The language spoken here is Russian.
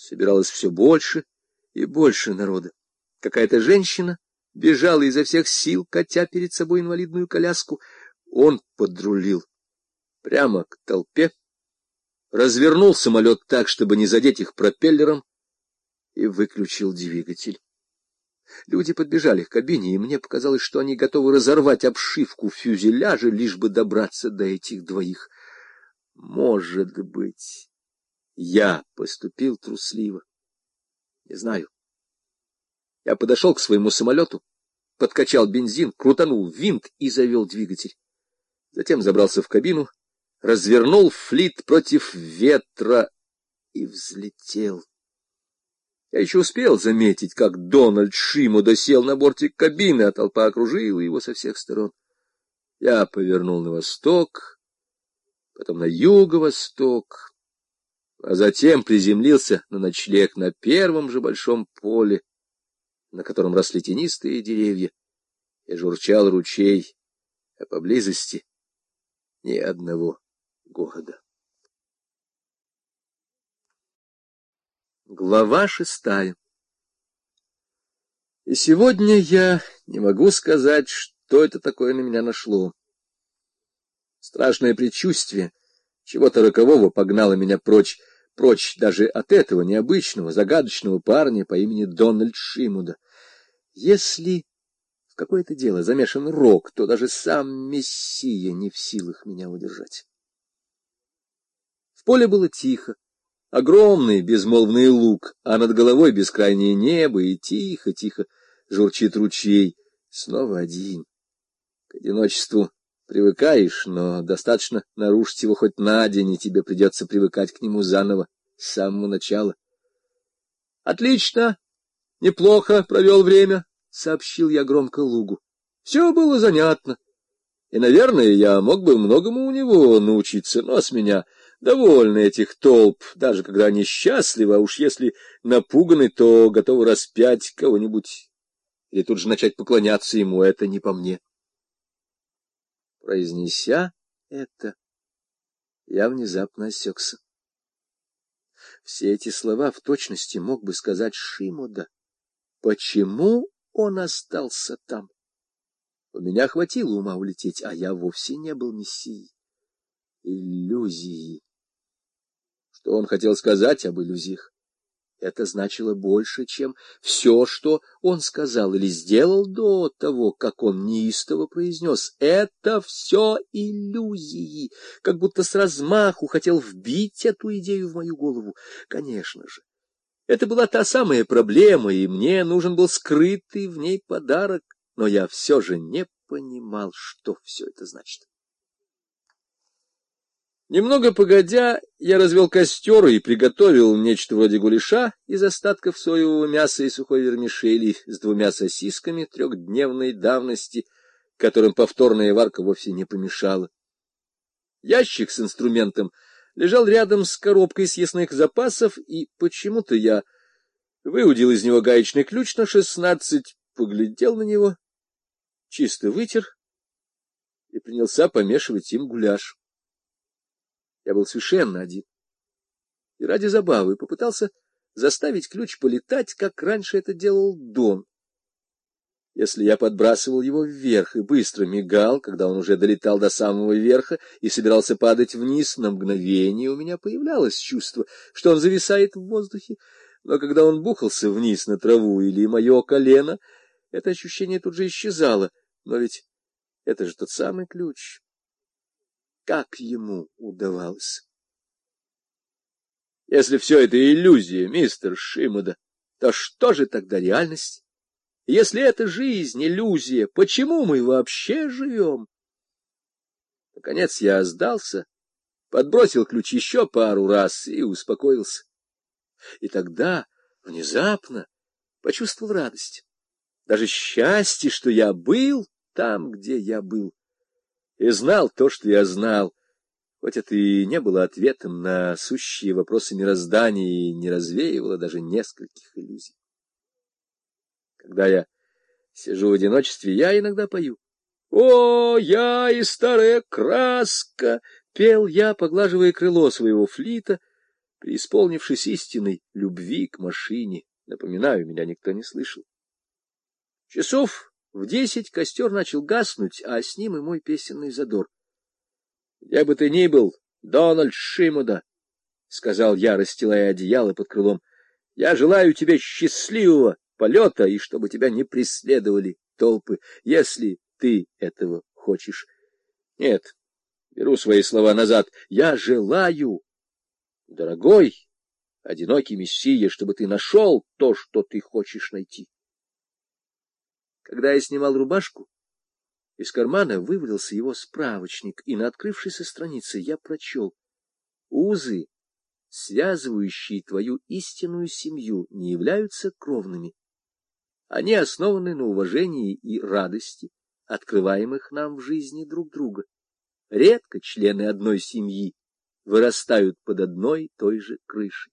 Собиралось все больше и больше народа. Какая-то женщина бежала изо всех сил, катя перед собой инвалидную коляску. Он подрулил прямо к толпе, развернул самолет так, чтобы не задеть их пропеллером, и выключил двигатель. Люди подбежали к кабине, и мне показалось, что они готовы разорвать обшивку фюзеляжа, лишь бы добраться до этих двоих. Может быть, я поступил трусливо. Не знаю. Я подошел к своему самолету, подкачал бензин, крутанул винт и завел двигатель. Затем забрался в кабину, развернул флит против ветра и взлетел. Я еще успел заметить, как Дональд Шиму досел на бортик кабины, а толпа окружила его со всех сторон. Я повернул на восток, потом на юго-восток, а затем приземлился на ночлег на первом же большом поле, на котором росли тенистые деревья, и журчал ручей, а поблизости ни одного города. Глава шестая И сегодня я не могу сказать, что это такое на меня нашло. Страшное предчувствие чего-то рокового погнало меня прочь, прочь даже от этого необычного, загадочного парня по имени Дональд Шимуда. Если в какое-то дело замешан рок, то даже сам Мессия не в силах меня удержать. В поле было тихо. Огромный безмолвный луг, а над головой бескрайнее небо, и тихо-тихо журчит ручей. Снова один. К одиночеству привыкаешь, но достаточно нарушить его хоть на день, и тебе придется привыкать к нему заново, с самого начала. — Отлично, неплохо провел время, — сообщил я громко лугу. Все было занятно. И, наверное, я мог бы многому у него научиться, но с меня довольны этих толп, даже когда они счастливы, а уж если напуганы, то готовы распять кого-нибудь или тут же начать поклоняться ему, это не по мне. Произнеся это, я внезапно осекся. Все эти слова в точности мог бы сказать Шимода. Почему он остался там? У меня хватило ума улететь, а я вовсе не был мессией. Иллюзии. Что он хотел сказать об иллюзиях? Это значило больше, чем все, что он сказал или сделал до того, как он неистово произнес. Это все иллюзии, как будто с размаху хотел вбить эту идею в мою голову. Конечно же, это была та самая проблема, и мне нужен был скрытый в ней подарок, но я все же не понимал, что все это значит. Немного погодя, я развел костер и приготовил нечто вроде гуляша из остатков соевого мяса и сухой вермишели с двумя сосисками трехдневной давности, которым повторная варка вовсе не помешала. Ящик с инструментом лежал рядом с коробкой съестных запасов, и почему-то я выудил из него гаечный ключ на шестнадцать, поглядел на него, чисто вытер и принялся помешивать им гуляш. Я был совершенно один. И ради забавы попытался заставить ключ полетать, как раньше это делал Дон. Если я подбрасывал его вверх и быстро мигал, когда он уже долетал до самого верха и собирался падать вниз, на мгновение у меня появлялось чувство, что он зависает в воздухе. Но когда он бухался вниз на траву или мое колено, это ощущение тут же исчезало. Но ведь это же тот самый ключ как ему удавалось. Если все это иллюзия, мистер Шимода, то что же тогда реальность? Если это жизнь, иллюзия, почему мы вообще живем? Наконец я сдался, подбросил ключ еще пару раз и успокоился. И тогда внезапно почувствовал радость, даже счастье, что я был там, где я был и знал то, что я знал, хоть это и не было ответом на сущие вопросы мироздания и не развеивало даже нескольких иллюзий. Когда я сижу в одиночестве, я иногда пою. «О, я и старая краска!» — пел я, поглаживая крыло своего флита, преисполнившись истинной любви к машине, напоминаю, меня никто не слышал. Часов в десять костер начал гаснуть, а с ним и мой песенный задор. — Где бы ты ни был, Дональд Шимуда, — сказал я, расстилая одеяло под крылом, — я желаю тебе счастливого полета и чтобы тебя не преследовали толпы, если ты этого хочешь. Нет, беру свои слова назад. Я желаю, дорогой, одинокий мессия, чтобы ты нашел то, что ты хочешь найти. Когда я снимал рубашку, из кармана вывалился его справочник, и на открывшейся странице я прочел «Узы, связывающие твою истинную семью, не являются кровными. Они основаны на уважении и радости, открываемых нам в жизни друг друга. Редко члены одной семьи вырастают под одной той же крышей.